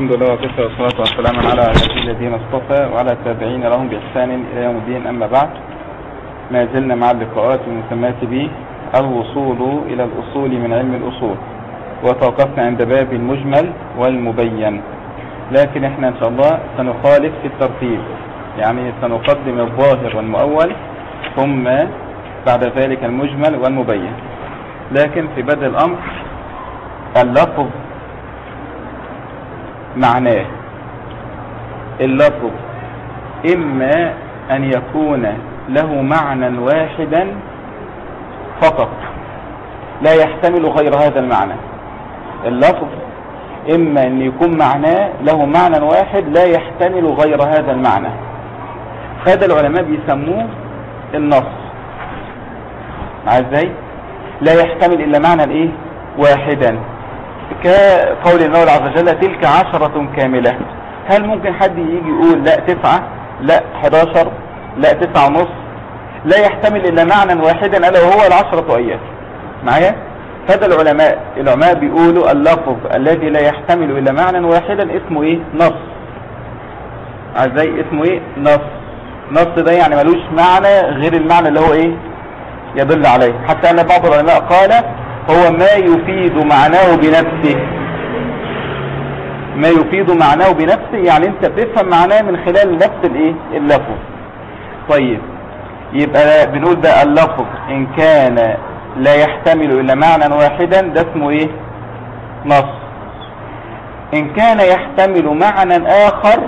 الحمد لله وكفى والصلاة والسلام على عباده الذين اصطفى وعلى التابعين لهم بإحسان إلى يوم الدين. أما بعد ما زلنا مع اللقاءات المسماة به الوصول إلى الأصول من علم الأصول وتوقفنا عند باب المجمل والمبين. لكن إحنا إن شاء الله سنخالف في الترتيب يعني سنقدم الظاهر والمؤول ثم بعد ذلك المجمل والمبين. لكن في بدء الأمر اللفظ معناه. اللفظ إما أن يكون له معنى واحدا فقط. لا يحتمل غير هذا المعنى. اللفظ إما أن يكون معناه له معنى واحد لا يحتمل غير هذا المعنى. هذا العلماء بيسموه النص. مع إزاي لا يحتمل إلا معنى الإيه؟ واحدا. كقول المولى عز وجل تلك عشرة كاملة. هل ممكن حد يجي يقول لا تسعة لا 11 لا تسعة ونص؟ لا يحتمل إلا معنى واحدا ألا وهو العشرة أيام معايا؟ هذا العلماء العلماء بيقولوا اللفظ الذي لا يحتمل إلا معنى واحدا اسمه إيه؟ نص. إزاي اسمه إيه؟ نص. نص ده يعني ملوش معنى غير المعنى اللي هو إيه؟ يدل عليه. حتى أن بعض العلماء قال هو ما يفيد معناه بنفسه. ما يفيد معناه بنفسه يعني انت بتفهم معناه من خلال نفس الايه؟ اللفظ. طيب يبقى بنقول ده اللفظ إن كان لا يحتمل إلا معنى واحدا ده اسمه إيه؟ نص. إن كان يحتمل معنى آخر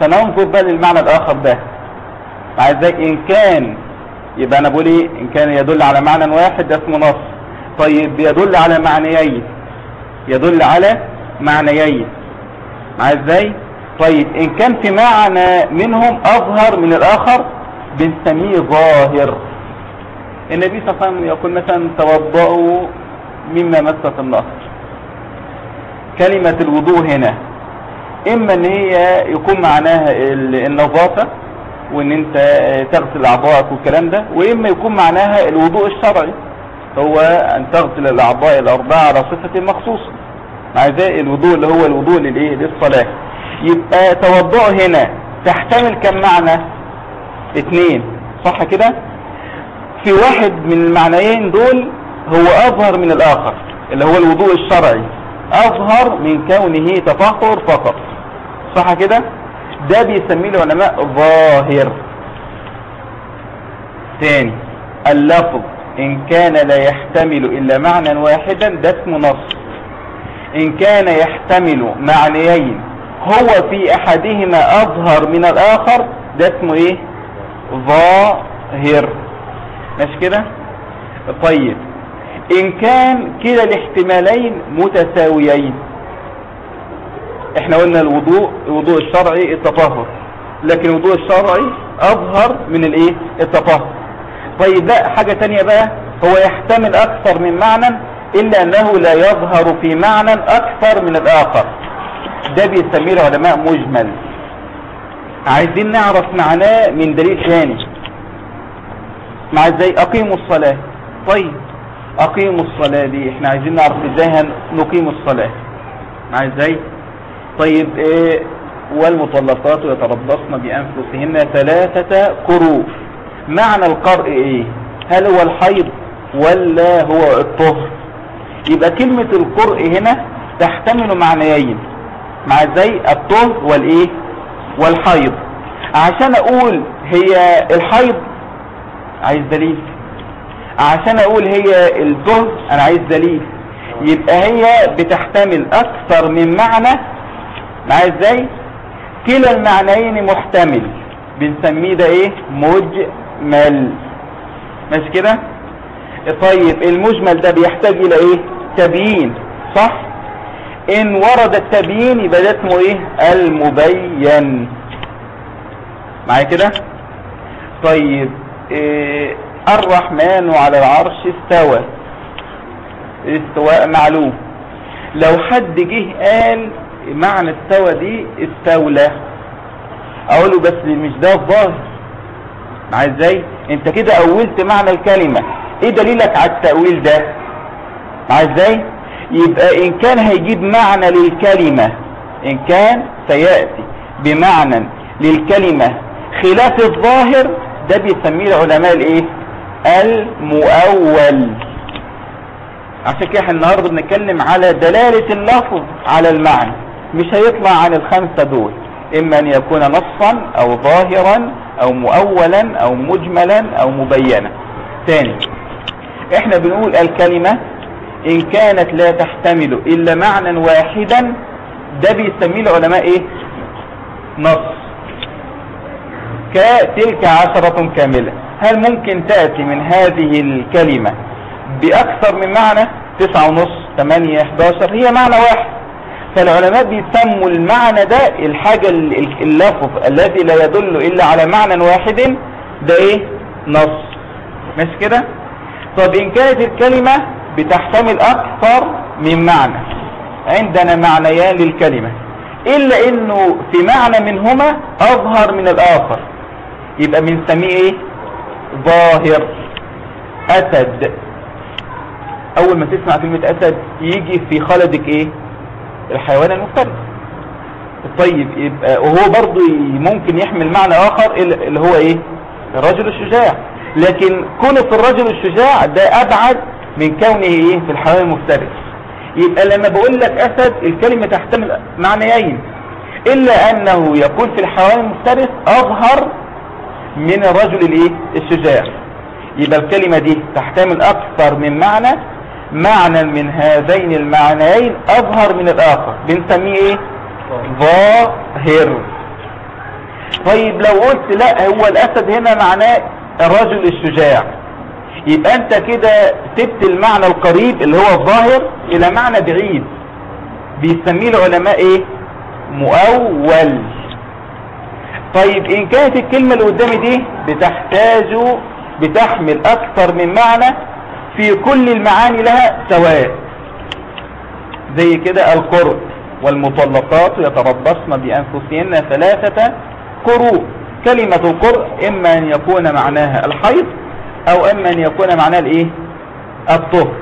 سننظر بقى للمعنى الآخر ده. ذلك إن كان يبقى أنا بقول إيه؟ إن كان يدل على معنى واحد ده اسمه نص. طيب يدل على معنيين. يدل على معنيين. مع إزاي؟ طيب إن كان في معنى منهم أظهر من الآخر بنسميه ظاهر. النبي صلى الله عليه وسلم يقول مثلا توضؤوا مما مست النهر كلمة الوضوء هنا. إما إن هي يكون معناها النظافة وإن أنت تغسل اعضائك والكلام ده وإما يكون معناها الوضوء الشرعي. هو أن تغسل الأعضاء الأربعة على صفة مخصوصة. مع ذلك الوضوء اللي هو الوضوء للإيه؟ للصلاة. يبقى توضؤ هنا تحتمل كم معنى؟ اتنين. صح كده؟ في واحد من المعنيين دول هو أظهر من الآخر اللي هو الوضوء الشرعي. أظهر من كونه تطهر فقط. صح كده؟ ده بيسميه العلماء ظاهر. ثاني اللفظ. إن كان لا يحتمل إلا معنى واحدا ده اسمه نص. إن كان يحتمل معنيين هو في أحدهما أظهر من الآخر ده اسمه إيه؟ ظاهر. مش كده؟ طيب. إن كان كلا الاحتمالين متساويين. إحنا قلنا الوضوء الوضوء الشرعي التطهر. لكن الوضوء الشرعي أظهر من الإيه؟ التطهر. طيب لا حاجة تانية بقى هو يحتمل أكثر من معنى إلا أنه لا يظهر في معنى أكثر من الآخر. ده بيسميه العلماء مجمل. عايزين نعرف معناه من دليل ثاني مع إزاي؟ أقيموا الصلاة. طيب أقيموا الصلاة دي. إحنا عايزين نعرف إزاي نقيم الصلاة. مع إزاي؟ طيب إيه؟ والمطلقات يتربصن بأنفسهن ثلاثة قروء معنى القرء إيه؟ هل هو الحيض ولا هو الطهر؟ يبقى كلمة القرء هنا تحتمل معنيين. مع إزاي الطهر والإيه؟ والحيض. عشان أقول هي الحيض عايز دليل. عشان أقول هي الطهر أنا عايز دليل. يبقى هي بتحتمل أكثر من معنى مع إزاي كلا المعنيين محتمل. بنسميه ده إيه؟ مجمل مش كده؟ طيب المجمل ده بيحتاج إلى إيه؟ تبيين صح؟ إن ورد التبيين يبقى ده اسمه إيه؟ المبين. معايا كده؟ طيب إيه الرحمن على العرش استوى. استواء معلوم. لو حد جه قال معنى استوى دي استولى. أقوله بس مش ده الظاهر. مع إزاي؟ انت كده اولت معنى الكلمة. إيه دليلك على التأويل ده؟ مع إزاي؟ يبقى ان كان هيجيب معنى للكلمة. إن كان سيأتي بمعنى للكلمة. خلاف الظاهر ده بيسميه العلماء الايه؟ المؤول. عشان كده إحنا النهارده بنتكلم على دلالة اللفظ على المعنى مش هيطلع عن الخمسة دول. إما أن يكون نصا أو ظاهرا أو مؤولا أو مجملا أو مبينا. ثاني إحنا بنقول الكلمة إن كانت لا تحتمل إلا معنى واحدا ده بيسميه العلماء إيه؟ نص. كتلك عشرة كاملة. هل ممكن تأتي من هذه الكلمة بأكثر من معنى؟ تسعة ونص ثمانية احداشر هي معنى واحد. فالعلماء بيسموا المعنى ده الحاجة اللفظ الذي لا يدل إلا على معنى واحد ده إيه؟ نص. مش كده؟ طب إن كانت الكلمة بتحتمل أكثر من معنى عندنا معنيان للكلمة إلا إنه في معنى منهما أظهر من الآخر يبقى بنسميه إيه؟ ظاهر أسد. أول ما تسمع كلمة أسد يجي في خلدك إيه؟ الحيوان المفترس. طيب يبقى وهو برضو ممكن يحمل معنى آخر اللي هو إيه؟ الرجل الشجاع. لكن كونه في الرجل الشجاع ده أبعد من كونه إيه؟ في الحيوان المفترس. يبقى لما بقول لك أسد الكلمة تحتمل معنيين. إلا أنه يكون في الحيوان المفترس أظهر من الرجل الإيه؟ الشجاع. يبقى الكلمة دي تحتمل أكثر من معنى معنى من هذين المعنيين أظهر من الآخر. بنسميه إيه؟ ظاهر. طيب لو قلت لا هو الأسد هنا معناه الرجل الشجاع. يبقى أنت كده سبت المعنى القريب اللي هو الظاهر إلى معنى بعيد. بيسميه العلماء إيه؟ مؤول. طيب إن كانت الكلمة اللي قدامي دي بتحتاج بتحمل أكثر من معنى في كل المعاني لها سواء. زي كده القرء والمطلقات يتربصن بأنفسهن ثلاثة قروء. كلمة القرء إما أن يكون معناها الحيض أو إما أن يكون معناه الإيه؟ الطهر.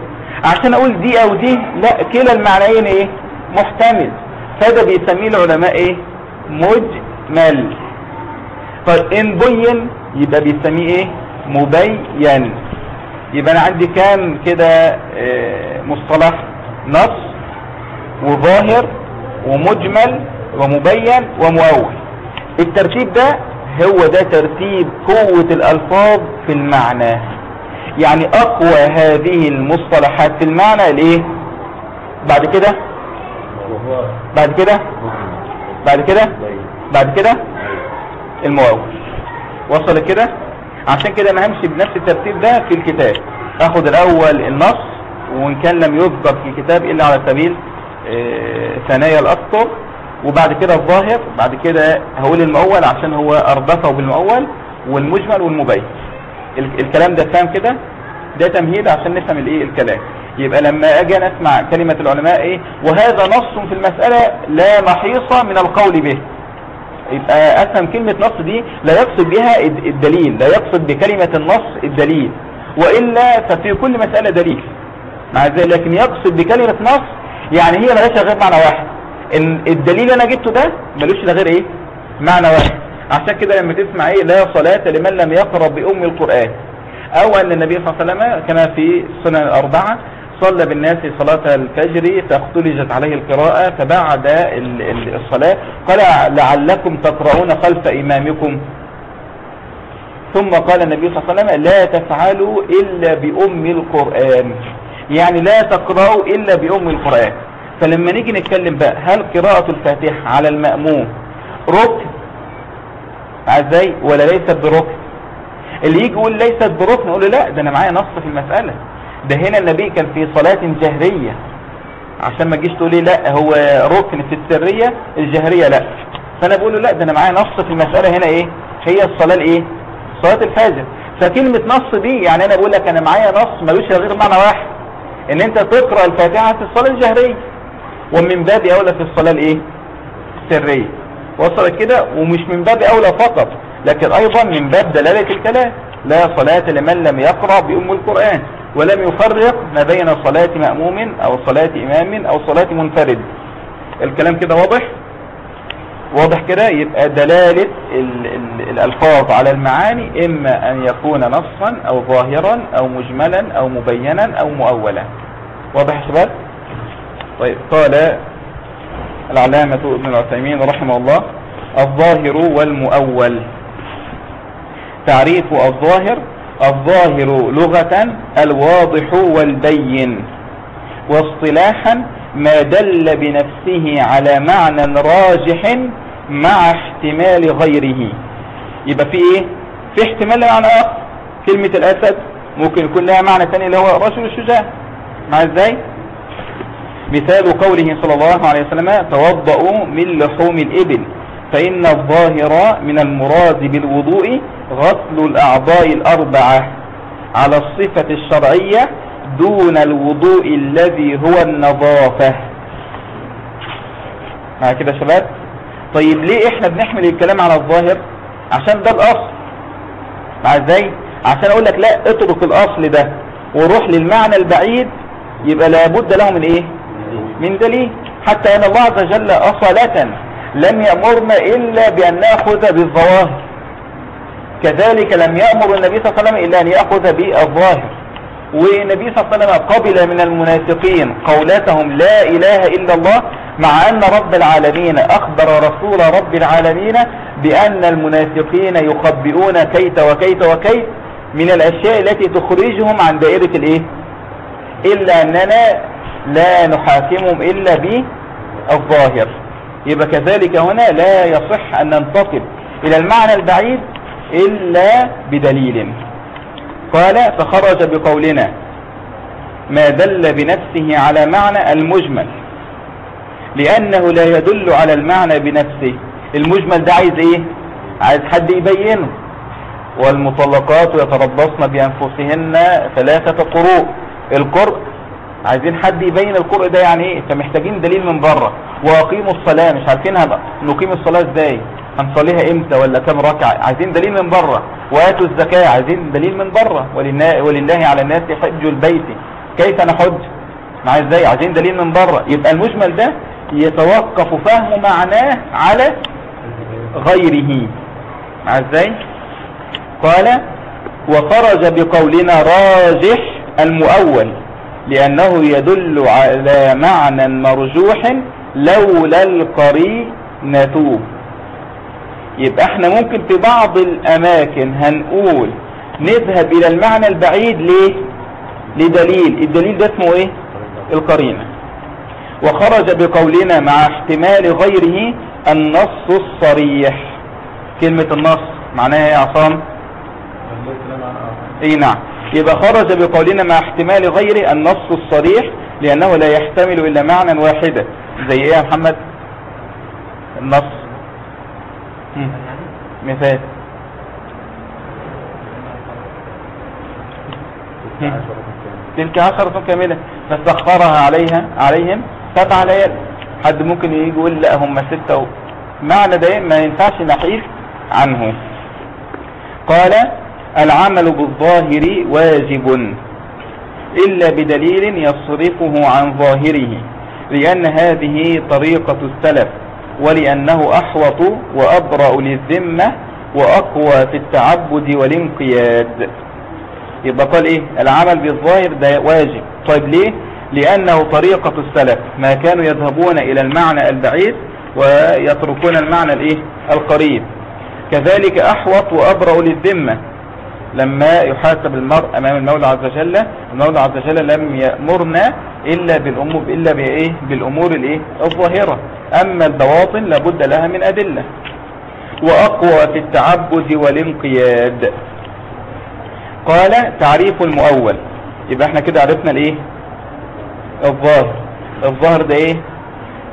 عشان أقول دي أو دي لا كلا المعنيين إيه؟ محتمل. فده بيسميه العلماء إيه؟ مجمل. طيب إن بين يبقى بيسميه إيه؟ مبين. يبقى أنا عندي كام كده آه مصطلح؟ نص وظاهر ومجمل ومبين ومؤول. الترتيب ده هو ده ترتيب قوة الألفاظ في المعنى. يعني أقوى هذه المصطلحات في المعنى الايه بعد كده؟ بعد كده؟ بعد كده؟ بعد كده؟ المواول وصل كده عشان كده أنا همشي بنفس الترتيب ده في الكتاب. آخد الأول النص وإن كان لم يذكر في الكتاب إلا على سبيل آه ثنايا الأسطر. وبعد كده الظاهر بعد كده هقول المؤول عشان هو أردفه بالمؤول والمجمل والمبين. الكلام ده فاهم كده؟ ده تمهيد عشان نفهم الإيه؟ الكلام. يبقى لما أجي أسمع كلمة العلماء إيه؟ وهذا نص في المسألة لا محيص من القول به. يبقى أفهم كلمة نص دي لا يقصد بها الدليل لا يقصد بكلمة النص الدليل وإلا ففي كل مسألة دليل. مع ذلك لكن يقصد بكلمة نص يعني هي ملهاش غير معنى واحد. الدليل اللي أنا جبته ده ملوش غير إيه؟ معنى واحد. عشان كده لما تسمع إيه؟ لا صلاة لمن لم يقرأ بأم القرآن. أو ان النبي صلى الله عليه وسلم كما في السنن الأربعة صلى بالناس صلاة الفجر فاختلجت عليه القراءة فبعد الصلاة قال لعلكم تقرؤون خلف إمامكم. ثم قال النبي صلى الله عليه وسلم لا تفعلوا إلا بأم القرآن. يعني لا تقرأوا إلا بأم القرآن. فلما نيجي نتكلم بقى هل قراءة الفاتحة على المأموم ركن؟ إزاي ولا ليست بركن؟ اللي يجي يقول ليست بركن أقول له لا ده أنا معايا نص في المسألة. ده هنا النبي كان في صلاة جهرية. عشان ما تجيش تقول لي لا هو ركن في السرية الجهرية لا. فأنا بقول له لا ده أنا معايا نص في المسألة هنا إيه؟ هي الصلاة الإيه؟ صلاة الفجر فكلمة نص دي يعني أنا بقول لك أنا معايا نص ملوش غير معنى واحد إن أنت تقرأ الفاتحة في الصلاة الجهرية. ومن باب أولى في الصلاة الإيه؟ السرية. وصلت كده؟ ومش من باب أولى فقط لكن أيضا من باب دلالة الكلام. لا صلاة لمن لم يقرأ بأم القرآن. ولم يفرق ما بين صلاة مأموم أو صلاة إمام أو صلاة منفرد. الكلام كده واضح؟ واضح كده؟ يبقى دلالة ال ال الألفاظ على المعاني إما أن يكون نصا أو ظاهرا أو مجملا أو مبينا أو مؤولا. واضح شباب؟ طيب قال العلامة ابن العثيمين رحمه الله الظاهر والمؤول. تعريف الظاهر الظاهر لغة الواضح والبين. واصطلاحا ما دل بنفسه على معنى راجح مع احتمال غيره. يبقى في إيه؟ في احتمال لمعنى آخر. كلمة الأسد ممكن يكون لها معنى ثاني اللي هو رجل الشجاع. مع إزاي؟ مثال قوله صلى الله عليه وسلم توضأوا من لحوم الإبل فإن الظاهر من المراد بالوضوء غسل الأعضاء الأربعة على الصفة الشرعية دون الوضوء الذي هو النظافة. مع كده شباب؟ طيب ليه إحنا بنحمل الكلام على الظاهر؟ عشان ده الأصل. مع إزاي؟ عشان أقول لك لا اترك الأصل ده وروح للمعنى البعيد يبقى لابد له من إيه؟ من دليل. حتى أن الله عز وجل أصالة لم يأمرنا إلا بأن نأخذ بالظواهر. كذلك لم يأمر النبي صلى الله عليه وسلم إلا أن يأخذ بالظاهر. والنبي صلى الله عليه وسلم قبل من المنافقين قولتهم لا إله إلا الله مع أن رب العالمين أخبر رسول رب العالمين بأن المنافقين يخبئون كيت وكيت وكيت من الأشياء التي تخرجهم عن دائرة الإيه؟ إلا أننا لا نحاكمهم إلا بالظاهر. يبقى كذلك هنا لا يصح أن ننتقل إلى المعنى البعيد إلا بدليل. قال فخرج بقولنا ما دل بنفسه على معنى المجمل. لأنه لا يدل على المعنى بنفسه. المجمل ده عايز إيه؟ عايز حد يبينه. والمطلقات يتربصن بأنفسهن ثلاثة قروء. القرء عايزين حد يبين القرء ده يعني إيه؟ فمحتاجين دليل من بره. وأقيموا الصلاة مش عارفين نقيم الصلاة إزاي؟ هنصليها إمتى ولا كم ركعة؟ عايزين دليل من بره وآتوا الزكاة عايزين دليل من بره ولله على الناس حج البيت. كيف نحج؟ مع إزاي؟ عايزين دليل من بره يبقى المجمل ده يتوقف فهم معناه على غيره. مع إزاي؟ قال وخرج بقولنا راجح المؤول لأنه يدل على معنى مرجوح لولا القرينة. يبقى إحنا ممكن في بعض الأماكن هنقول نذهب إلى المعنى البعيد ليه لدليل الدليل ده اسمه إيه؟ القرينة. وخرج بقولنا مع احتمال غيره النص الصريح. كلمة النص معناها إيه يا عصام؟ اي نعم. يبقى خرج بقولنا مع احتمال غيره النص الصريح لأنه لا يحتمل إلا معنى واحدا زي إيه يا محمد؟ النص. مثال تلك عشرة كاملة. فاستخفرها عليها عليهم. سبع ليال حد ممكن يجي يقول لا هم ستة. معنى ده ما ينفعش نحيف عنه. قال العمل بالظاهر واجب إلا بدليل يصرفه عن ظاهره لأن هذه طريقة السلف. ولأنه أحوط وأبرأ للذمة وأقوى في التعبد والانقياد. يبقى قال إيه؟ العمل بالظاهر ده واجب. طيب ليه؟ لأنه طريقة السلف. ما كانوا يذهبون إلى المعنى البعيد ويتركون المعنى الإيه؟ القريب. كذلك أحوط وأبرأ للذمة. لما يحاسب المرء أمام المولى عز وجل المولى عز وجل لم يأمرنا إلا بالامور إلا بإيه؟ بالأمور الإيه؟ الظاهرة. أما البواطن لابد لها من أدلة. وأقوى في التعبد والانقياد. قال تعريف المؤول. يبقى إحنا كده عرفنا الإيه؟ الظاهر. الظاهر ده إيه؟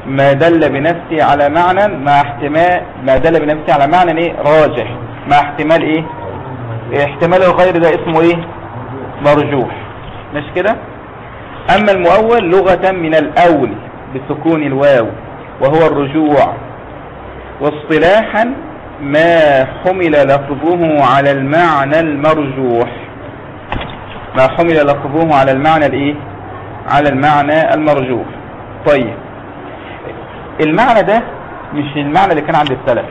ما دل بنفسه على معنى مع احتمال ما دل بنفسه على معنى إيه؟ راجح. مع احتمال إيه؟ احتمال الغير ده اسمه إيه؟ مرجوح. مش كده؟ أما المؤول لغة من الأول بسكون الواو وهو الرجوع. واصطلاحا ما حمل لفظه على المعنى المرجوح. ما حمل لفظه على المعنى الإيه؟ على المعنى المرجوح. طيب. المعنى ده مش المعنى اللي كان عند السلف.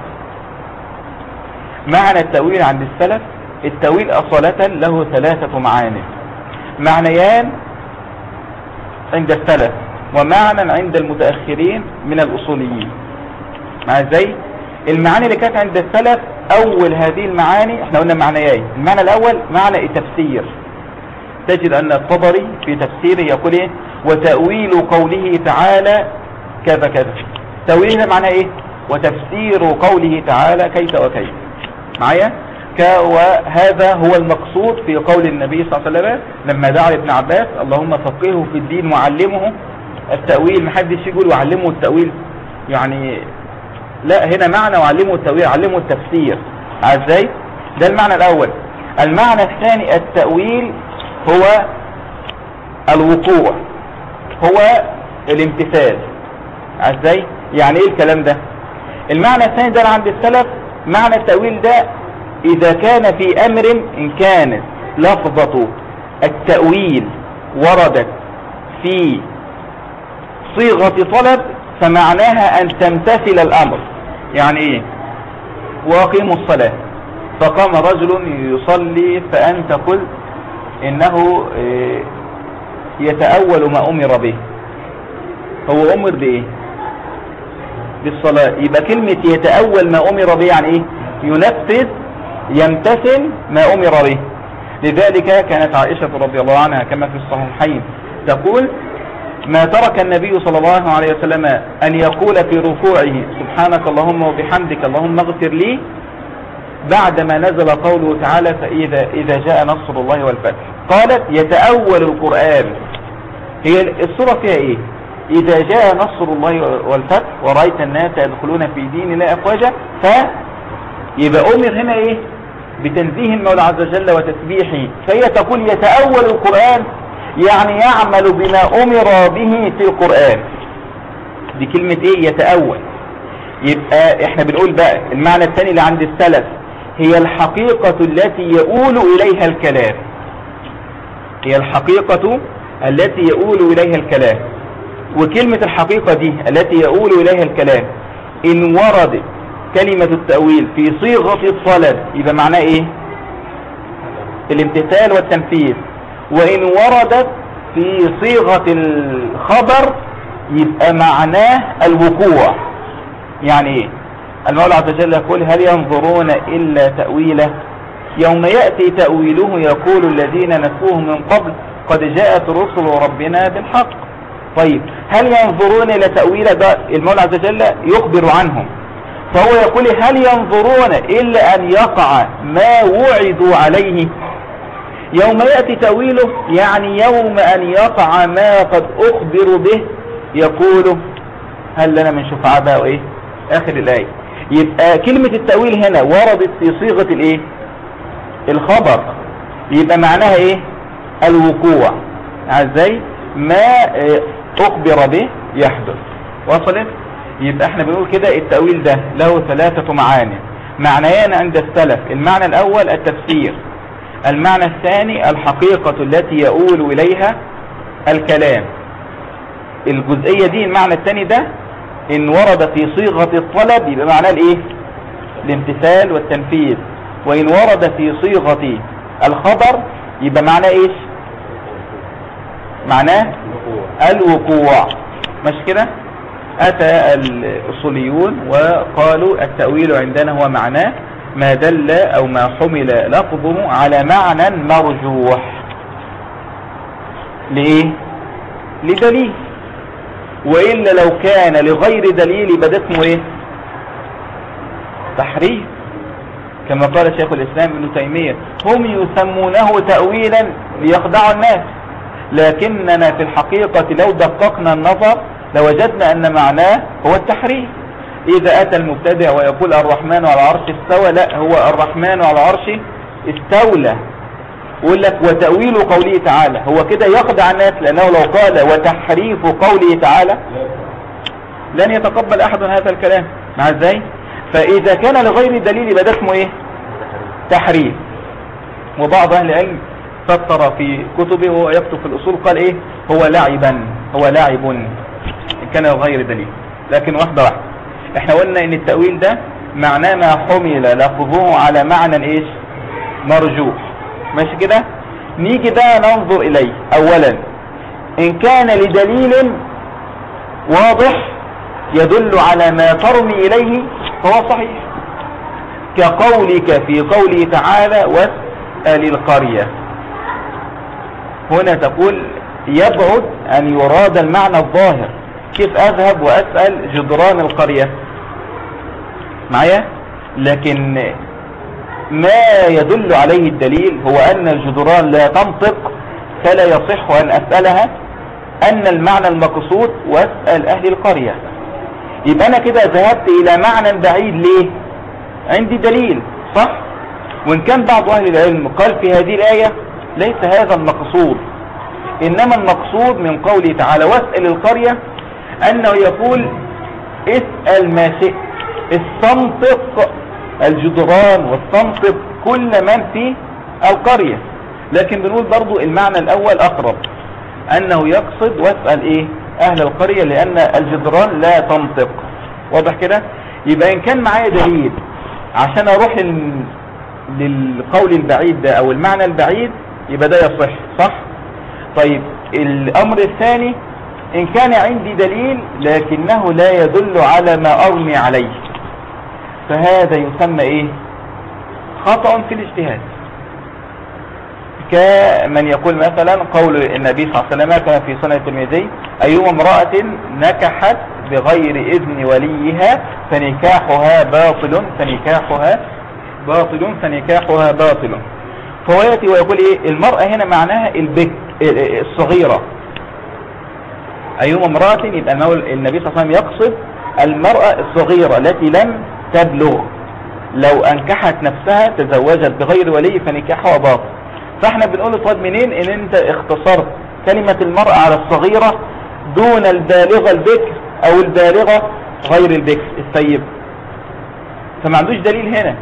معنى التأويل عند السلف التأويل أصالة له ثلاثة معاني. معنيان عند السلف ومعنى عند المتأخرين من الأصوليين. مع إزاي المعاني اللي كانت عند السلف أول هذه المعاني إحنا قلنا معنيين. المعنى الأول معنى التفسير. تجد أن الطبري في تفسيره يقول إيه؟ وتأويل قوله تعالى كذا كذا. تأويل معناه إيه؟ وتفسير قوله تعالى كيف وكيف. معايا؟ وهذا هو المقصود في قول النبي صلى الله عليه وسلم لما دعا ابن عباس اللهم فقهه في الدين وعلمه التأويل. محدش يقول وعلمه التأويل. يعني لا هنا معنى وعلمه التأويل علمه التفسير. إزاي؟ ده المعنى الأول. المعنى الثاني التأويل هو الوقوع هو الامتثال. إزاي؟ يعني إيه الكلام ده؟ المعنى الثاني ده عند السلف معنى التأويل ده إذا كان في أمر إن كانت لفظة التأويل وردت في صيغة طلب فمعناها أن تمتثل الأمر. يعني إيه؟ وأقيموا الصلاة. فقام رجل يصلي فأنت قلت إنه آه، يتأول ما أمر به. هو أمر بإيه؟ بالصلاة. يبقى كلمة يتأول ما أمر به يعني إيه؟ ينفذ يمتثل ما أمر به. لذلك كانت عائشة رضي الله عنها كما في الصحيحين تقول ما ترك النبي صلى الله عليه وسلم أن يقول في ركوعه سبحانك اللهم وبحمدك اللهم اغفر لي بعدما نزل قوله تعالى فإذا إذا جاء نصر الله والفتح. قالت يتأول القرآن. هي الصورة فيها إيه؟ إذا جاء نصر الله والفتح ورأيت الناس يدخلون في دين الله أفواجا. فيبقى أمر هنا إيه؟ بتنزيه المولى عز وجل وتسبيحه فهي تقول يتأول القرآن يعني يعمل بما أمر به في القرآن. دي كلمة إيه؟ يتأول. يبقى إحنا بنقول بقى المعنى الثاني اللي عند السلف هي الحقيقة التي يؤول إليها الكلام. هي الحقيقة التي يؤول إليها الكلام. وكلمة الحقيقة دي التي يؤول إليها الكلام إن ورد كلمة التأويل في صيغة الطلب يبقى معناه إيه؟ الامتثال والتنفيذ. وإن وردت في صيغة الخبر يبقى معناه الوقوع. يعني إيه؟ المولى عز وجل يقول هل ينظرون إلا تأويله؟ يوم يأتي تأويله يقول الذين نسوه من قبل قد جاءت رسل ربنا بالحق. طيب هل ينظرون إلى تأويله ده المولى عز وجل يخبر عنهم. فهو يقول هل ينظرون إلا أن يقع ما وعدوا عليه؟ يوم يأتي تأويله يعني يوم أن يقع ما قد أخبر به يقول هل لنا من شفعاء بقى وإيه؟ آخر الآية. يبقى كلمة التأويل هنا وردت في صيغة الإيه؟ الخبر. يبقى معناها إيه؟ الوقوع. إزاي ما آه، أخبر به يحدث. وصلت؟ يبقى إحنا بنقول كده التأويل ده له ثلاثة معاني. معنيان عند السلف المعنى الأول التفسير. المعنى الثاني الحقيقة التي يؤول إليها الكلام. الجزئية دي المعنى الثاني ده إن ورد في صيغة الطلب يبقى معناه الإيه؟ الامتثال والتنفيذ. وإن ورد في صيغة الخبر يبقى معناه إيش؟ معناه الوقوع. مش كده؟ أتى الأصوليون وقالوا التأويل عندنا هو معناه ما دل أو ما حمل لفظه على معنى مرجوح. ليه؟ لدليل. وإلا لو كان لغير دليل يبقى اسمه إيه؟ تحريف. كما قال شيخ الإسلام ابن تيمية هم يسمونه تأويلا ليخدعوا الناس. لكننا في الحقيقة لو دققنا النظر لوجدنا أن معناه هو التحريف. إذا أتى المبتدع ويقول الرحمن على العرش استوى لا هو الرحمن على العرش استولى. يقول لك وتأويل قوله تعالى هو كده يخدع الناس لأنه لو قال وتحريف قوله تعالى لن يتقبل أحد هذا الكلام. مع إزاي؟ فإذا كان لغير دليل يبقى ده اسمه إيه؟ تحريف. وبعض أهل العلم فسر في كتبه وهو يكتب في الأصول قال إيه؟ هو لعبا هو لاعب. إن كان لغير دليل. لكن واحدة واحدة. إحنا قلنا إن التأويل ده معناه ما حمل لفظه على معنى إيش؟ مرجوح. ماشي كده؟ نيجي بقى ننظر إليه. اولا إن كان لدليل واضح يدل على ما ترمي إليه فهو صحيح. كقولك في قوله تعالى واسأل القرية. هنا تقول يبعد أن يراد المعنى الظاهر. كيف أذهب وأسأل جدران القرية؟ معايا؟ لكن ما يدل عليه الدليل هو أن الجدران لا تنطق فلا يصح أن أسألها أن المعنى المقصود وأسأل أهل القرية. يبقى أنا كده ذهبت إلى معنى بعيد ليه؟ عندي دليل صح؟ وإن كان بعض أهل العلم قال في هذه الآية ليس هذا المقصود إنما المقصود من قوله تعالى واسأل القرية أنه يقول اسأل ما شئت. استنطق الجدران واستنطق كل من في القرية. لكن بنقول برضو المعنى الأول أقرب. أنه يقصد واسأل إيه؟ أهل القرية لأن الجدران لا تنطق. واضح كده؟ يبقى إن كان معايا دليل عشان أروح لل... للقول البعيد ده أو المعنى البعيد يبقى ده يصح صح؟ طيب الأمر الثاني إن كان عندي دليل لكنه لا يدل على ما أرمي عليه. فهذا يسمى إيه؟ خطأ في الاجتهاد. كمن يقول مثلا قول النبي صلى الله عليه وسلم كما في سنة الترمذي أيما امرأة نكحت بغير إذن وليها فنكاحها باطل فنكاحها باطل فنكاحها باطل. فهو يأتي ويقول إيه؟ المرأة هنا معناها البك الصغيرة. أيما امرأة يبقى النبي صلى الله عليه وسلم يقصد المرأة الصغيرة التي لم تبلغ. لو أنكحت نفسها تزوجت بغير ولي فنكاحها باطل. فإحنا بنقول طب منين؟ إن أنت اختصرت كلمة المرأة على الصغيرة دون البالغة البكر أو البالغة غير البكر السيب فما عندوش دليل هنا.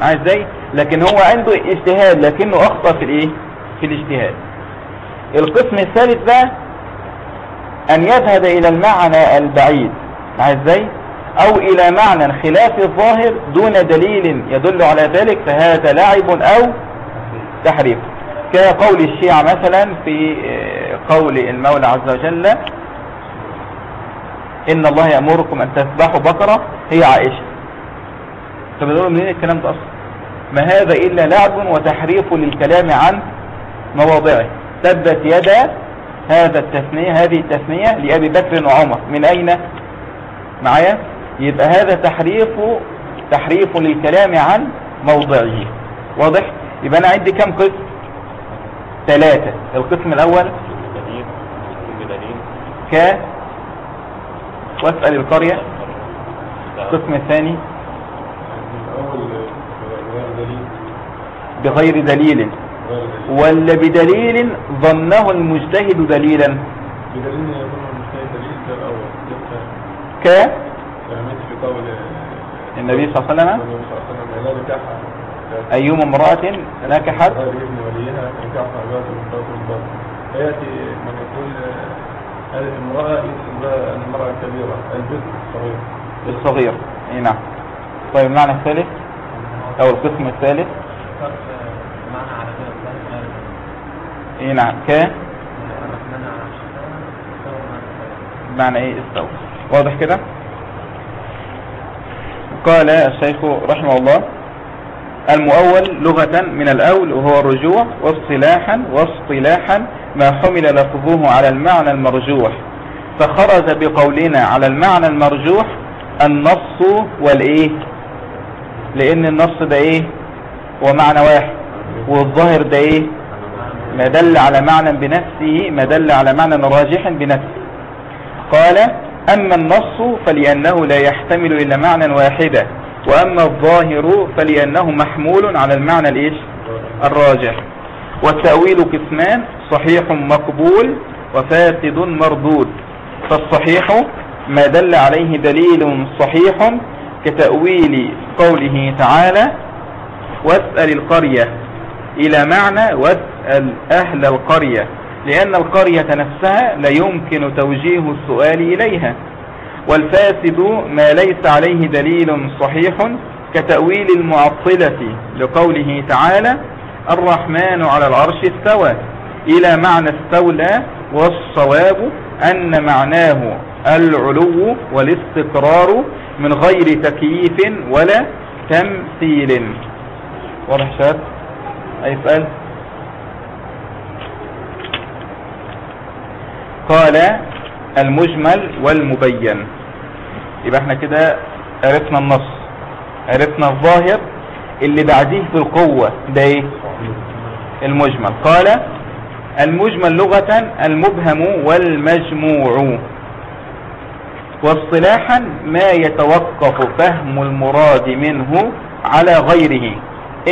معايا إزاي؟ لكن هو عنده اجتهاد لكنه أخطأ في الإيه؟ في الاجتهاد. القسم الثالث بقى أن يذهب إلى المعنى البعيد. معايا إزاي؟ أو إلى معنى خلاف الظاهر دون دليل يدل على ذلك فهذا لعب أو تحريف. كقول الشيعة مثلا في قول المولى عز وجل إن الله يأمركم أن تذبحوا بقرة هي عائشة. فبنقول منين الكلام ده أصلا؟ ما هذا إلا لعب وتحريف للكلام عن مواضعه. تبت يدا هذا التثنية هذه التثنية لأبي بكر وعمر. من أين؟ معايا؟ يبقى هذا تحريف تحريف للكلام عن موضعه. واضح؟ يبقى أنا عندي كم قسم؟ ثلاثة. القسم الأول ك واسأل القرية. القسم الثاني بغير دليل. ولا بدليل ظنه المجتهد دليلا. بدليل يكون المجتهد دليل كالأول ك؟ في قول النبي صلى الله عليه وسلم. النبي صلى الله عليه وسلم لا نكاح أيما امرأة نكحت فيأتي من يقول هذه المرأة يقصد بها أن المرأة الكبيرة البنت الصغير. الصغير. إي نعم. طيب المعنى الثالث أو القسم الثالث؟ كده اي نعم. ك؟ معنى إيه؟ استوى. واضح كده؟ قال الشيخ رحمه الله المؤول لغة من الأول وهو الرجوع واصطلاحا واصطلاحا ما حمل لفظه على المعنى المرجوح. فخرج بقولنا على المعنى المرجوح النص والإيه؟ لأن النص ده إيه؟ هو معنى واحد. والظاهر ده إيه؟ ما دل على معنى بنفسه ما دل على معنى راجح بنفسه. قال أما النص فلأنه لا يحتمل إلا معنى واحدا وأما الظاهر فلأنه محمول على المعنى الإيش؟ الراجح. والتأويل قسمان صحيح مقبول وفاسد مردود. فالصحيح ما دل عليه دليل صحيح كتأويل قوله تعالى واسأل القرية. إلى معنى واسأل أهل القرية لأن القرية نفسها لا يمكن توجيه السؤال إليها. والفاسد ما ليس عليه دليل صحيح كتأويل المعطلة لقوله تعالى الرحمن على العرش استوى. إلى معنى استولى والصواب أن معناه العلو والاستقرار من غير تكييف ولا تمثيل. واضح شاب أي سؤال؟ قال المجمل والمبين. يبقى إحنا كده عرفنا النص. عرفنا الظاهر اللي بعديه في القوة. ده إيه؟ المجمل. قال المجمل لغة المبهم والمجموع. واصطلاحا ما يتوقف فهم المراد منه على غيره.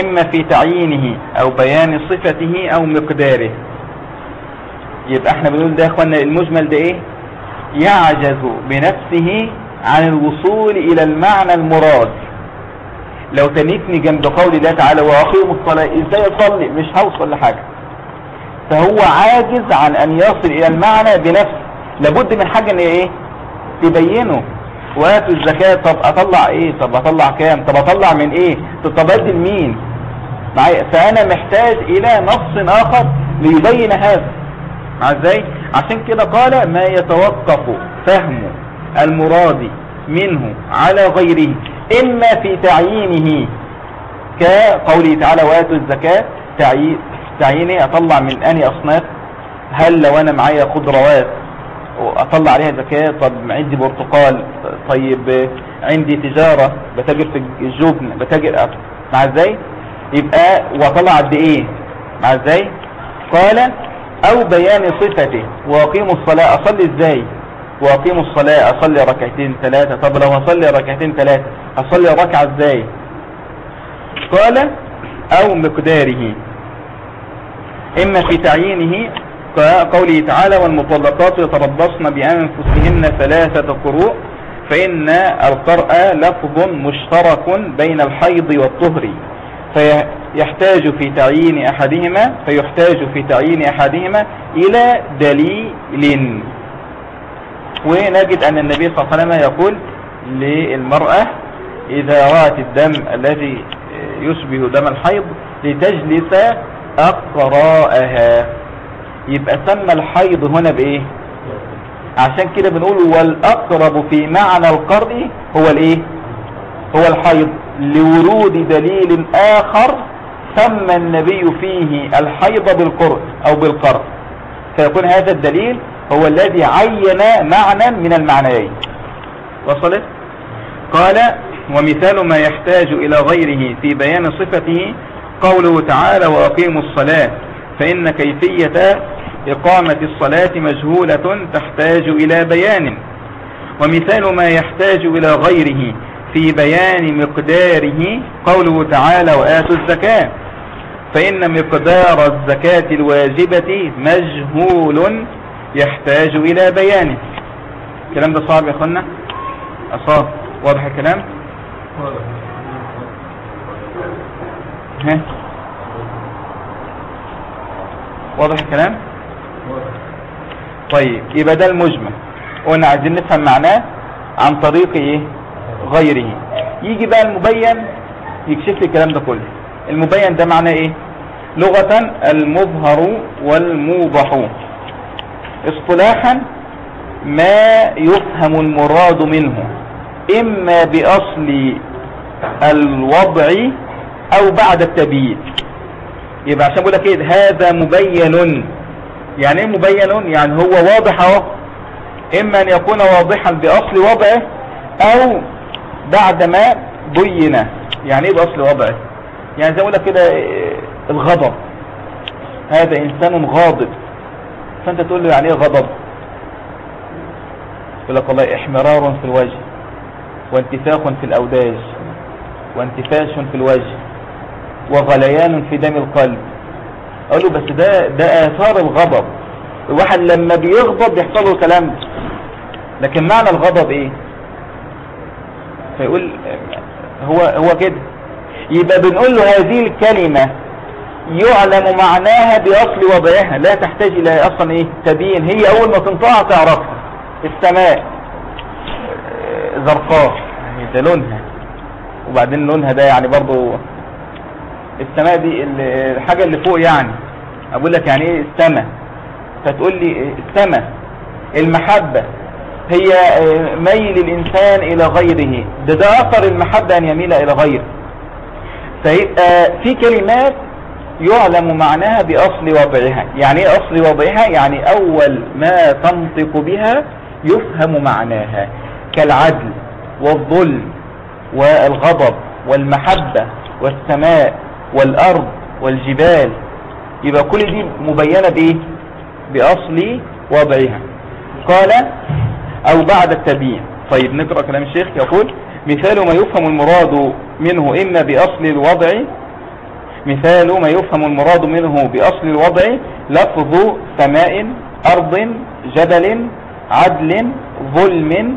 إما في تعيينه أو بيان صفته أو مقداره. يبقى إحنا بنقول ده يا اخوانا المجمل ده إيه؟ يعجز بنفسه عن الوصول إلى المعنى المراد. لو تنيتني جنب قول الله تعالى واقيموا الصلاة إزاي أصلي؟ مش هوصل لحاجة فهو عاجز عن أن يصل إلى المعنى بنفسه. لابد من حاجة إن إيه؟ تبينه. واتوا الزكاة طب أطلع إيه؟ طب أطلع كام؟ طب أطلع من إيه؟ طب لمين معايا؟ فأنا محتاج إلى نص آخر ليبين هذا. مع إزاي؟ عشان كده قال ما يتوقف فهم المراد منه على غيره إما في تعيينه كقوله تعالى وآتوا الزكاة تعيين تعييني أطلع من اني أصناف؟ هل لو أنا معايا خضروات اطلع عليها زكاة. طب عندي برتقال طيب عندي تجارة بتاجر في الجبن بتاجر مع إزاي؟ يبقى وأطلع قد إيه؟ مع إزاي؟ قال أو بيان صفته. وأقيموا الصلاة. أصلي إزاي؟ وأقيموا الصلاة. أصلي ركعتين ثلاثة. طب لو هصلي ركعتين ثلاثة أصلي ركعة إزاي؟ قال أو مقداره. إما في تعيينه كقوله تعالى والمطلقات يتربصن بأنفسهن ثلاثة قروء فإن القرء لفظ مشترك بين الحيض والطهر. فيحتاج في تعيين أحدهما فيحتاج في تعيين أحدهما إلى دليل. ونجد أن النبي صلى الله عليه وسلم يقول للمرأة إذا رأت الدم الذي يشبه دم الحيض لتجلس اقراءها يبقى سمى الحيض هنا بإيه؟ عشان كده بنقول والأقرب في معنى القرء هو الإيه؟ هو الحيض. لورود دليل آخر سمى النبي فيه الحيض بالقرء أو بالقرء فيكون هذا الدليل هو الذي عين معنى من المعنيين. وصلت قال ومثال ما يحتاج إلى غيره في بيان صفته قوله تعالى وأقيموا الصلاة فإن كيفية إقامة الصلاة مجهولة تحتاج إلى بيان. ومثال ما يحتاج إلى غيره في بيان مقداره قوله تعالى وآتوا الزكاة. فإن مقدار الزكاة الواجبة مجهول يحتاج إلى بيانه الكلام ده صعب يا أخوانا؟ أصاب. واضح الكلام؟ ها؟ واضح الكلام؟ طيب يبقى ده المجمل. قلنا عايزين نفهم معناه عن طريق إيه؟ غيره. يجي بقى المبين يكشف لي الكلام ده كله. المبين ده معناه إيه؟ لغة المظهر والموضح. اصطلاحا ما يفهم المراد منه إما بأصل الوضع أو بعد التبيين. يبقى عشان بقول لك إيه؟ هذا مبين يعني إيه مبين؟ يعني هو واضح أهو. إما أن يكون واضحا بأصل وضعه أو بعدما بين. يعني إيه بأصل وضعه؟ يعني زي أقول لك كده الغضب. هذا إنسان غاضب. فأنت تقول له يعني إيه غضب؟ يقول لك والله إحمرار في الوجه وانتفاخ في الأوداج وانتفاش في الوجه وغليان في دم القلب. أقول له بس ده ده آثار الغضب. الواحد لما بيغضب بيحصل له كلام. لكن معنى الغضب إيه؟ فيقول هو هو كده. يبقى بنقول له هذه الكلمة يعلم معناها بأصل وضعها. لا تحتاج إلى أصلا إيه؟ تبيين. هي أول ما تنطقها تعرفها. السماء زرقاء. يعني ده لونها. وبعدين لونها ده يعني برضو السماء دي ال- الحاجة اللي فوق يعني. أقول لك يعني إيه السماء فتقول لي السماء المحبة هي آه، ميل الإنسان إلى غيره. ده ده أثر المحبة أن يميل إلى غيره. فيبقى في كلمات يعلم معناها بأصل وضعها يعني إيه أصل وضعها يعني أول ما تنطق بها يفهم معناها. كالعدل والظلم والغضب والمحبة والسماء والأرض والجبال. يبقى كل دي مبينة بإيه؟ بأصل وضعها. قال أو بعد التبيين طيب نقرأ كلام الشيخ. يقول مثال ما يفهم المراد منه إما بأصل الوضع مثال ما يفهم المراد منه بأصل الوضع لفظ سماء أرض جبل عدل ظلم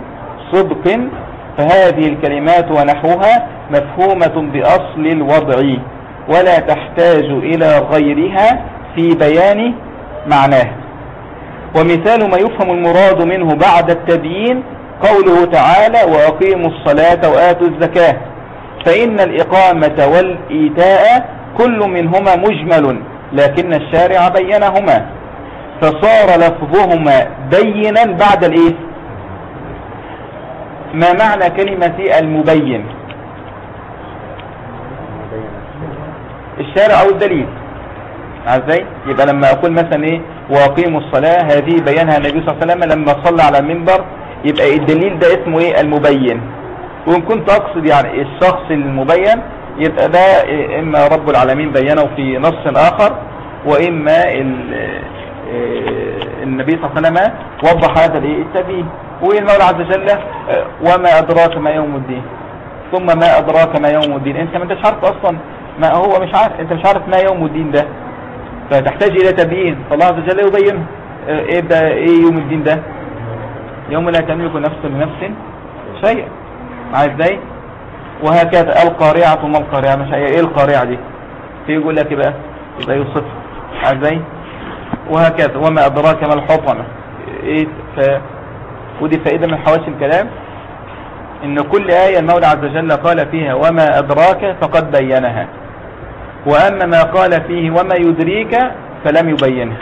صدق. فهذه الكلمات ونحوها مفهومة بأصل الوضع. ولا تحتاج إلى غيرها في بيان معناها ومثال ما يفهم المراد منه بعد التبيين قوله تعالى وأقيموا الصلاة وآتوا الزكاة. فإن الإقامة والإيتاء كل منهما مجمل لكن الشارع بينهما. فصار لفظهما بينا بعد الإيه؟ ما معنى كلمة المبين؟ الشارع أو الدليل. إزاي يبقى لما أقول مثلا إيه وأقيموا الصلاة هذه بيانها النبي صلى الله عليه وسلم لما صلى على المنبر يبقى الدليل ده اسمه إيه؟ المبين. وإن كنت أقصد يعني الشخص المبين يبقى ده إما رب العالمين بينه في نص آخر وإما إيه النبي صلى الله عليه وسلم وضح هذا الإيه؟ التبيين. والمولى عز وجل آه، وما أدراك ما يوم الدين. ثم ما أدراك ما يوم الدين. إنت ما أنتش عارف أصلا. ما هو مش عارف انت مش عارف ما يوم الدين ده. فتحتاج إلى تبيين. فالله عز وجل يبين آه، إيه ده إيه يوم الدين ده؟ يوم لا تملك نفس لنفس شيئا. عارف إزاي؟ وهكذا القارعة ما القارعة. مش إيه القارعة دي؟ في يقول لك إيه بقى؟ يبقى يوصف عارف إزاي؟ وهكذا. وما أدراك ما الحطمة. إيه؟ ف ودي فائدة من حواشي الكلام. إن كل آية المولى عز وجل قال فيها وما أدراك فقد بينها. وأما ما قال فيه وما يدريك فلم يبينها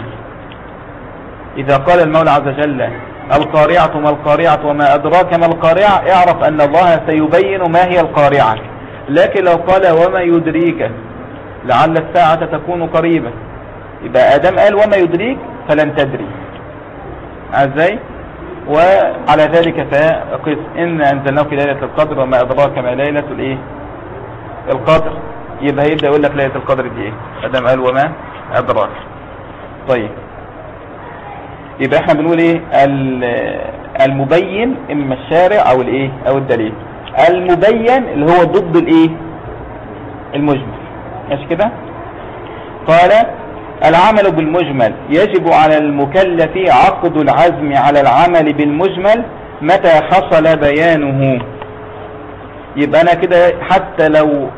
إذا قال المولى عز وجل القارعة ما القارعة وما أدراك ما القارعة اعرف أن الله سيبين ما هي القارعة. لكن لو قال وما يدريك لعل الساعة تكون قريبة. يبقى آدم قال وما يدريك فلن تدري. إزاي وعلى ذلك فقس. إن أنزلناه في ليلة القدر وما أدراك ما ليلة الإيه؟ القدر. يبقى هيبدأ يقول لك ليلة القدر دي إيه؟ أدم قال وما أدراك. طيب. يبقى إحنا بنقول إيه؟ ال- المبين إما الشارع أو الإيه؟ أو الدليل. المبين اللي هو ضد الإيه؟ المجمل. ماشي كده؟ قال العمل بالمجمل يجب على المكلف عقد العزم على العمل بالمجمل متى حصل بيانه. يبقى أنا كده حتى لو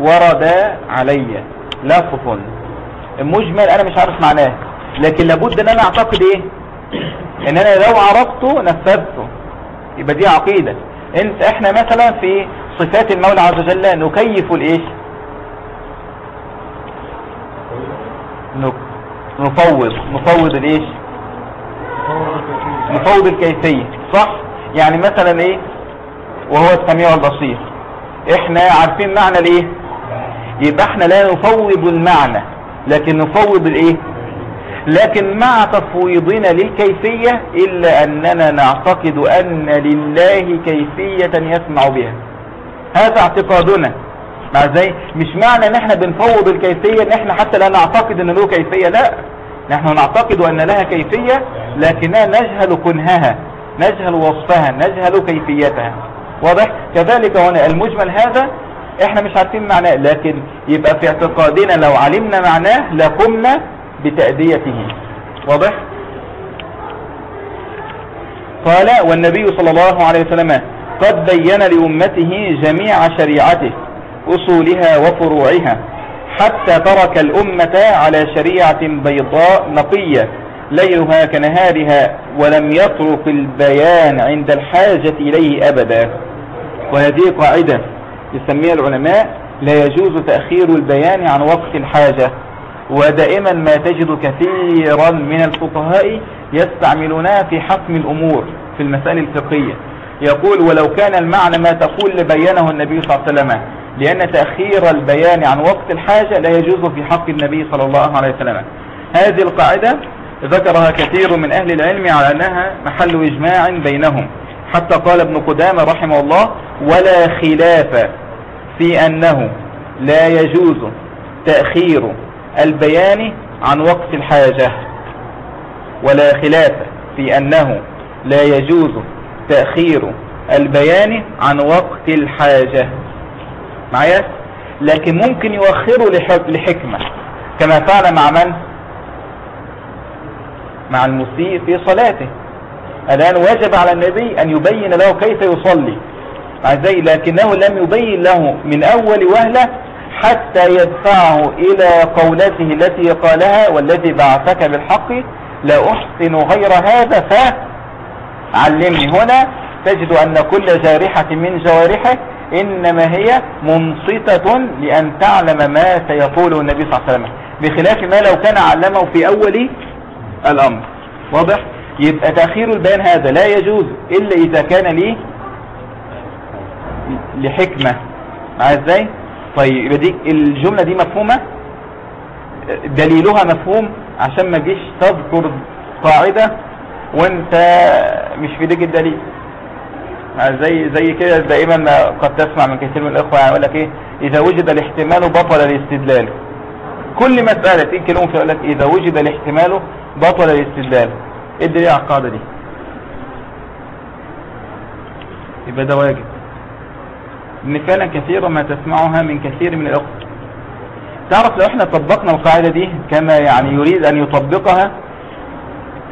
ورد علي. لفظ مجمل أنا مش عارف معناه. لكن لابد إن أنا أعتقد إيه؟ إن أنا لو عرفته نفذته. يبقى دي عقيدة. إنت إحنا مثلا في صفات المولى عز وجل نكيف الايش نك- نفوض. نفوض الايش نفوض الكيفية. صح؟ يعني مثلا إيه؟ وهو السميع البصير. إحنا عارفين معنى الإيه؟ يبقى إحنا لا نفوض المعنى لكن نفوض الايه؟ لكن مع تفويضنا للكيفية إلا أننا نعتقد أن لله كيفية يسمع بها. هذا اعتقادنا. مع إزاي مش معنى إن إحنا بنفوض الكيفية إن إحنا حتى لا نعتقد إن له كيفية لا. نحن نعتقد أن لها كيفية لكننا نجهل كنهها نجهل وصفها نجهل كيفيتها. واضح؟ كذلك هنا المجمل هذا إحنا مش عارفين معناه لكن يبقى في اعتقادنا لو علمنا معناه لقمنا بتأديته. واضح؟ قال والنبي صلى الله عليه وسلم قد بين لأمته جميع شريعته أصولها وفروعها حتى ترك الأمة على شريعة بيضاء نقية ليلها كنهارها ولم يترك البيان عند الحاجة إليه أبدا. وهذه قاعدة. يسميها العلماء لا يجوز تأخير البيان عن وقت الحاجة. ودائما ما تجد كثيرا من الفقهاء يستعملونها في حكم الأمور في المسائل الفقهية. يقول ولو كان المعنى ما تقول لبينه النبي صلى الله عليه وسلم لأن تأخير البيان عن وقت الحاجة لا يجوز في حق النبي صلى الله عليه وسلم. هذه القاعدة ذكرها كثير من أهل العلم على أنها محل إجماع بينهم. حتى قال ابن قدامة رحمه الله ولا خلاف في أنه لا يجوز تأخير البيان عن وقت الحاجة ولا خلاف في أنه لا يجوز تأخير البيان عن وقت الحاجة. معايا؟ لكن ممكن يؤخره لحكمة كما فعل مع من؟ مع المسيء في صلاته. الآن وجب على النبي أن يبين له كيف يصلي. إزاي لكنه لم يبين له من أول وهلة حتى يدفعه إلى قولته التي قالها والذي بعثك بالحق لا أحسن غير هذا فعلمني هنا تجد أن كل جارحة من جوارحه إنما هي منصتة لأن تعلم ما سيقوله النبي صلى الله عليه وسلم بخلاف ما لو كان علمه في أول الأمر. واضح؟ يبقى تأخير البيان هذا لا يجوز إلا إذا كان ليه لحكمة. مع إزاي؟ طيب دي الجملة دي مفهومة؟ دليلها مفهوم عشان ما تجيش تذكر قاعدة وأنت مش في ديك الدليل زي زي كده دائما ما قد تسمع من كثير من الإخوة يقول لك إيه؟ إذا وجد الاحتمال بطل الاستدلال. كل مسألة تيجي كلمه يقول لك إذا وجد الاحتمال بطل الاستدلال. إيه الدليل على القاعده دي. يبقى ده واجب. إن فعلا كثيرا ما تسمعها من كثير من الأخوة. تعرف لو إحنا طبقنا القاعدة دي كما يعني يريد أن يطبقها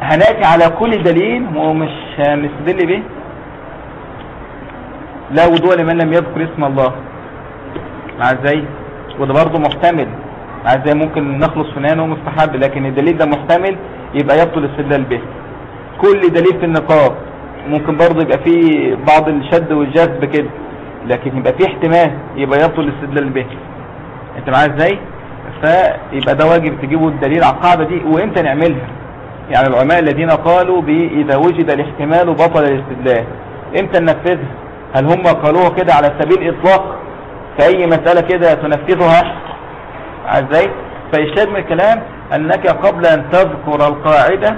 هنأتي على كل دليل ومش هنستدل به. لا وضوء لمن لم يذكر اسم الله. مع إزاي؟ وده برضه محتمل. مع إزاي؟ ممكن نخلص سنانه مستحب لكن الدليل ده محتمل يبقى يبطل الاستدلال به. كل دليل في النقاب. ممكن برضه يبقى فيه بعض الشد والجذب كده لكن يبقى فيه احتمال يبقى يبطل الاستدلال به. انت معايا إزاي؟ فيبقى ده واجب تجيبوا الدليل على القاعدة دي وامتى نعملها. يعني العلماء الذين قالوا بإذا وجد الاحتمال بطل الاستدلال. إمتى ننفذها؟ هل هم قالوها كده على سبيل اطلاق في أي مسألة كده تنفذها؟ إزاي؟ فإشهاد من الكلام أنك قبل أن تذكر القاعدة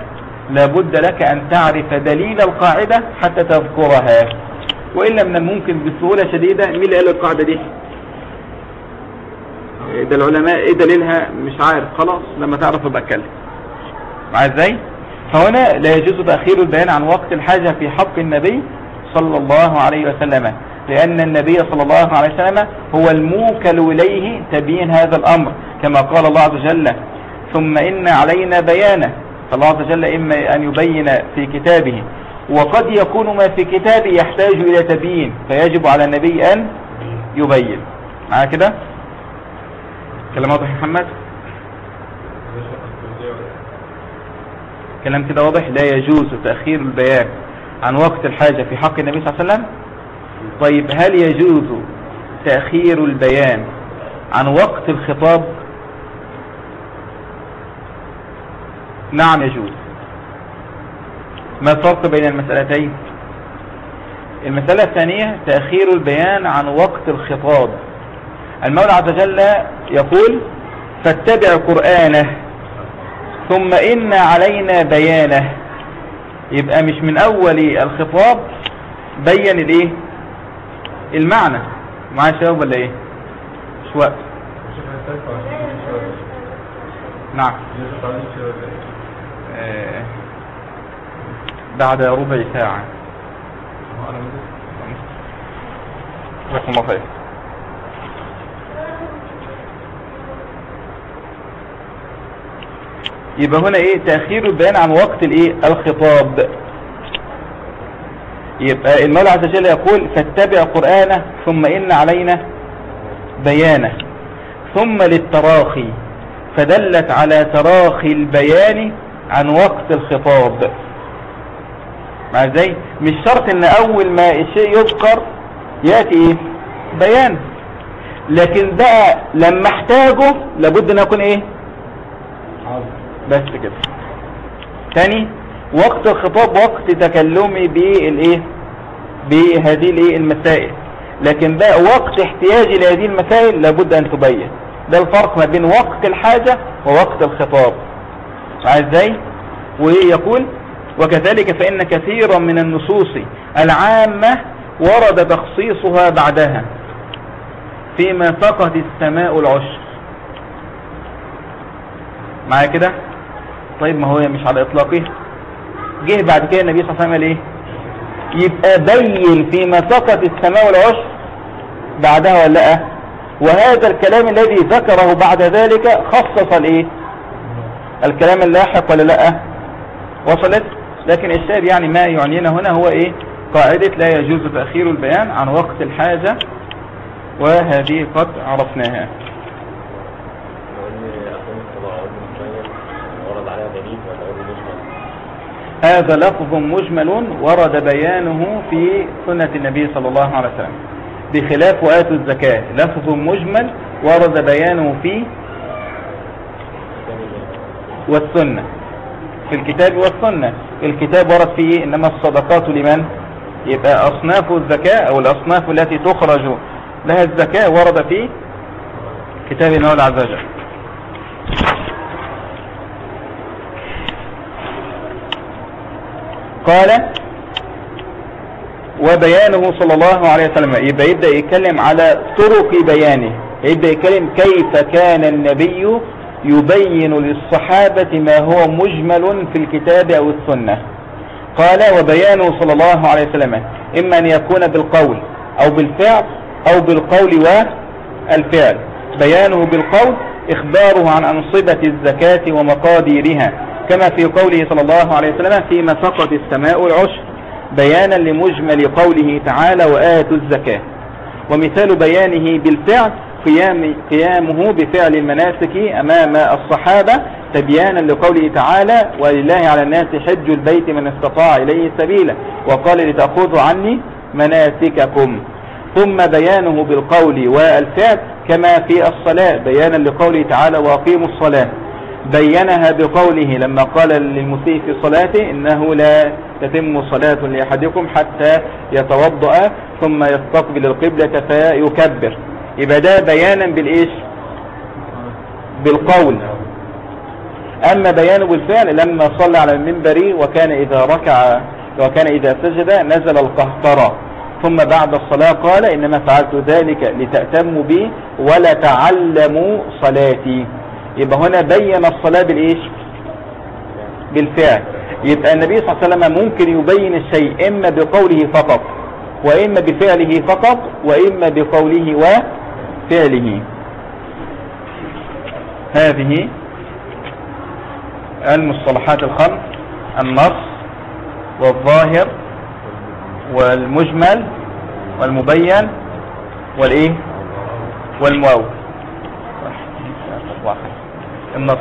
لابد لك أن تعرف دليل القاعدة حتى تذكرها. وإلا من الممكن بسهولة شديدة مين اللي قال القاعدة دي؟ ده العلماء إيه دليلها؟ مش عارف. خلاص لما تعرف ابقى اتكلم. معايا إزاي؟ فهنا لا يجوز تأخير البيان عن وقت الحاجة في حق النبي صلى الله عليه وسلم لأن النبي صلى الله عليه وسلم هو الموكل إليه تبيين هذا الأمر كما قال الله عز وجل ثم إن علينا بيانه. فالله عز وجل إما أن يبين في كتابه. وقد يكون ما في كتابه يحتاج إلى تبيين فيجب على النبي أن يبين. معايا كده؟ كلام واضح محمد؟ كلام كده واضح؟ لا يجوز تأخير البيان عن وقت الحاجة في حق النبي صلى الله عليه وسلم. طيب هل يجوز تأخير البيان عن وقت الخطاب؟ نعم يجوز ما الفرق بين المسألتين؟ المسألة الثانية تأخير البيان عن وقت الخطاب. المولى عز وجل يقول فاتبع قرآنه ثم إن علينا بيانه. يبقى مش من أول الخطاب بين الإيه؟ المعنى. معايا شباب ولا إيه؟ مش وقت. نعم. بعد ربع ساعة. جزاكم الله خير. يبقى هنا إيه؟ تأخير البيان عن وقت الإيه؟ الخطاب. يبقى المولى عز وجل يقول فاتبع قرآنه ثم إن علينا بيانه. ثم للتراخي. فدلت على تراخي البيان عن وقت الخطاب. مع إزاي مش شرط إن أول ما الشيء يذكر يأتي إيه؟ بيان. لكن بقى لما أحتاجه لابد إن أكون إيه؟ بس كده. تاني وقت الخطاب وقت تكلمي بالايه بهذه الايه المسائل. لكن بقى وقت احتياجي لهذه المسائل لابد أن تبين. ده الفرق ما بين وقت الحاجة ووقت الخطاب. معايا إزاي ويقول وكذلك فإن كثيرا من النصوص العامة ورد تخصيصها بعدها فيما فقد السماء العشر. معايا كده؟ طيب ما هو مش على إطلاقه. جه بعد كده النبي صلى الله عليه وسلم إيه؟ يبقى بين فيما فقد السماء العشر بعدها ولا لأ؟ وهذا الكلام الذي ذكره بعد ذلك خصص الإيه؟ الكلام اللاحق ولا لأ؟ وصلت؟ لكن الشاهد يعني ما يعنينا هنا هو إيه؟ قاعدة لا يجوز تأخير البيان عن وقت الحاجة وهذه قد عرفناها. مجمل؟ هذا لفظ مجمل ورد بيانه في سنة النبي صلى الله عليه وسلم. بخلاف وآتوا الزكاة لفظ مجمل ورد بيانه في والسنة. في الكتاب والسنة. الكتاب ورد فيه إنما الصدقات لمن؟ يبقى أصناف الزكاة أو الأصناف التي تخرج لها الزكاة ورد في كتاب المولى عز وجل. قال وبيانه صلى الله عليه وسلم. يبقى يبدأ يتكلم على طرق بيانه. يبدأ يتكلم كيف كان النبي يبين للصحابة ما هو مجمل في الكتاب أو السنة. قال وبيانه صلى الله عليه وسلم إما أن يكون بالقول أو بالفعل أو بالقول والفعل. بيانه بالقول إخباره عن أنصبة الزكاة ومقاديرها كما في قوله صلى الله عليه وسلم فيما سقط السماء العشر بيانا لمجمل قوله تعالى وآتوا الزكاة. ومثال بيانه بالفعل قيام قيامه بفعل المناسك أمام الصحابة تبيانا لقوله تعالى ولله على الناس حج البيت من استطاع إليه سبيلا وقال لتأخذوا عني مناسككم ثم بيانه بالقول والفعل كما في الصلاة بيانا لقوله تعالى وأقيموا الصلاة بينها بقوله لما قال للمسيء في صلاته إنه لا تتم صلاة لأحدكم حتى يتوضأ ثم يستقبل القبلة فيكبر يبقى ده بيانا بالإيش؟ بالقول. أما بيانه بالفعل لما صلى على المنبر وكان إذا ركع وكان إذا سجد نزل القهقرة. ثم بعد الصلاة قال إنما فعلت ذلك لتأتموا بي ولا تعلموا صلاتي. يبقى هنا بين الصلاة بالإيش؟ بالفعل. يبقى النبي صلى الله عليه وسلم ممكن يبين الشيء إما بقوله فقط وإما بفعله فقط وإما بقوله وفعله هذه المصطلحات الخمس النص والظاهر والمجمل والمبين والإيه؟ والمواو النص.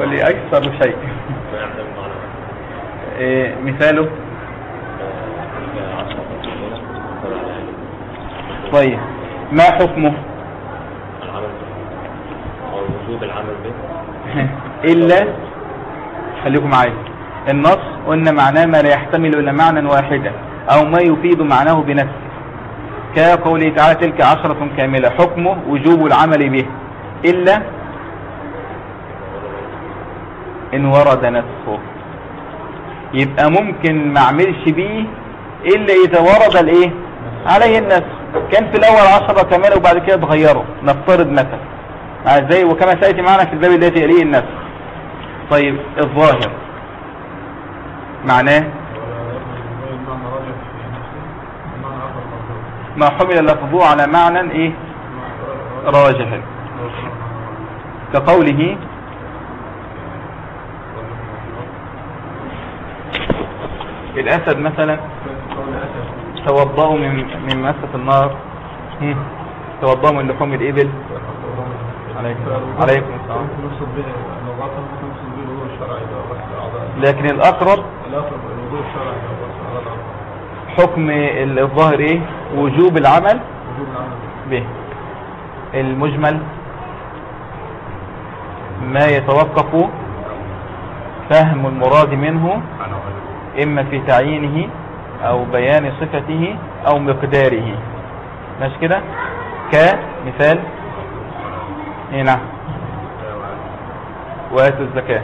واللي أكثر شيء. إيه مثاله؟ طيب. ما حكمه؟ العمل وجوب العمل به إلا خليكم معايا. النص قلنا معناه ما لا يحتمل إلا معنى واحدا أو ما يفيد معناه بنفسه. كقوله تعالى تلك عشرة كاملة. حكمه وجوب العمل به. إلا إن ورد نسخه يبقى ممكن ما أعملش بيه إلا إذا ورد الإيه؟ عليه النسخ كان في الأول عشرة كاملة وبعد كده اتغيروا. نفترض مثلا. إزاي وكما سيأتي معنا في الباب الذي يليه النسخ طيب الظاهر. معناه. ما حمل لفظه على معنى إيه؟ راجح. كقوله الأسد مثلا. توضأوا من من مسة النار. توضأوا من لحوم الإبل. عليكم. عليكم السلام. لكن الأقرب حكم الظاهر إيه؟ وجوب العمل به. المجمل ما يتوقف فهم المراد منه إما في تعيينه أو بيان صفته أو مقداره. ماشي كده؟ كمثال. إيه نعم. واتوا الزكاة.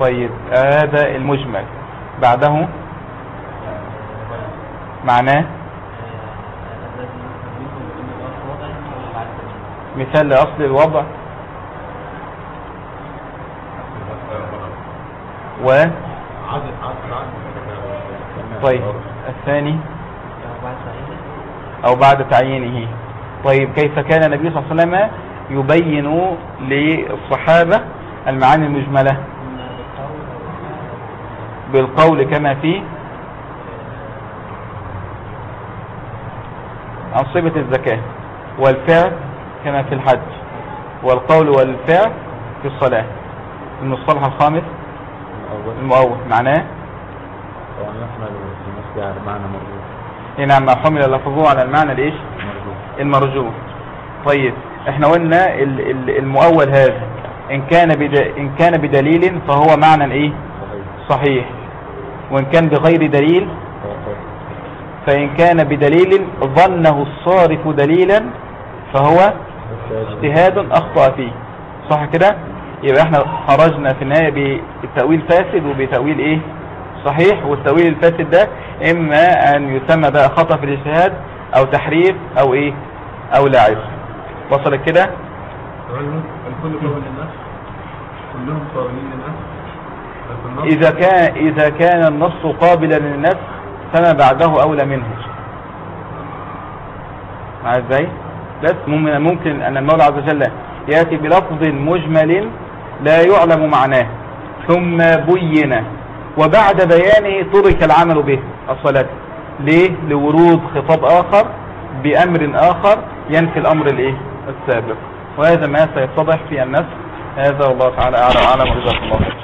طيب هذا المجمل. بعده معناه مثال لأصل الوضع. و عدد عدد عدد. طيب. الثاني أو بعد تعيينه. طيب كيف كان النبي صلى الله عليه وسلم يبين للصحابة المعاني المجملة؟ بالقول كما في أنصبة الزكاة والفعل كما في الحج والقول والفعل في الصلاة. المصطلح الخامس؟ المؤول. معناه وأن يحمل على معنى مرجوح. هنا ما حمل لفظه على المعنى الايش مرجوح. المرجوح. طيب إحنا قلنا ال- ال- المؤول هذا. إن كان. إن كان بدليل فهو معنى إيه؟ صحيح. وإن كان بغير دليل. فإن كان بدليل ظنه الصارف دليلا فهو اجتهاد أخطأ فيه. صح كده؟ يبقى إحنا خرجنا في النهاية بتأويل فاسد وبتأويل إيه؟ صحيح والتأويل الفاسد ده إما أن يسمى بقى خطأ في الاجتهاد أو تحريف أو إيه؟ أو لاعب وصلت كده؟ الكل قابل للنفس؟ كلهم قابلين للنفس؟ إذا كان إذا كان النص قابلا للنفس فما بعده أولى منه. مع إزاي؟ بس مم- ممكن أن المولى عز وجل يأتي بلفظ مجمل لا يعلم معناه ثم بين. وبعد بيانه ترك العمل به الصلاة. ليه؟ لورود خطاب آخر بأمر آخر ينفي الأمر الإيه؟ السابق. وهذا ما سيتضح في النسخ. هذا والله تعالى وأعلم وجزاكم الله خير.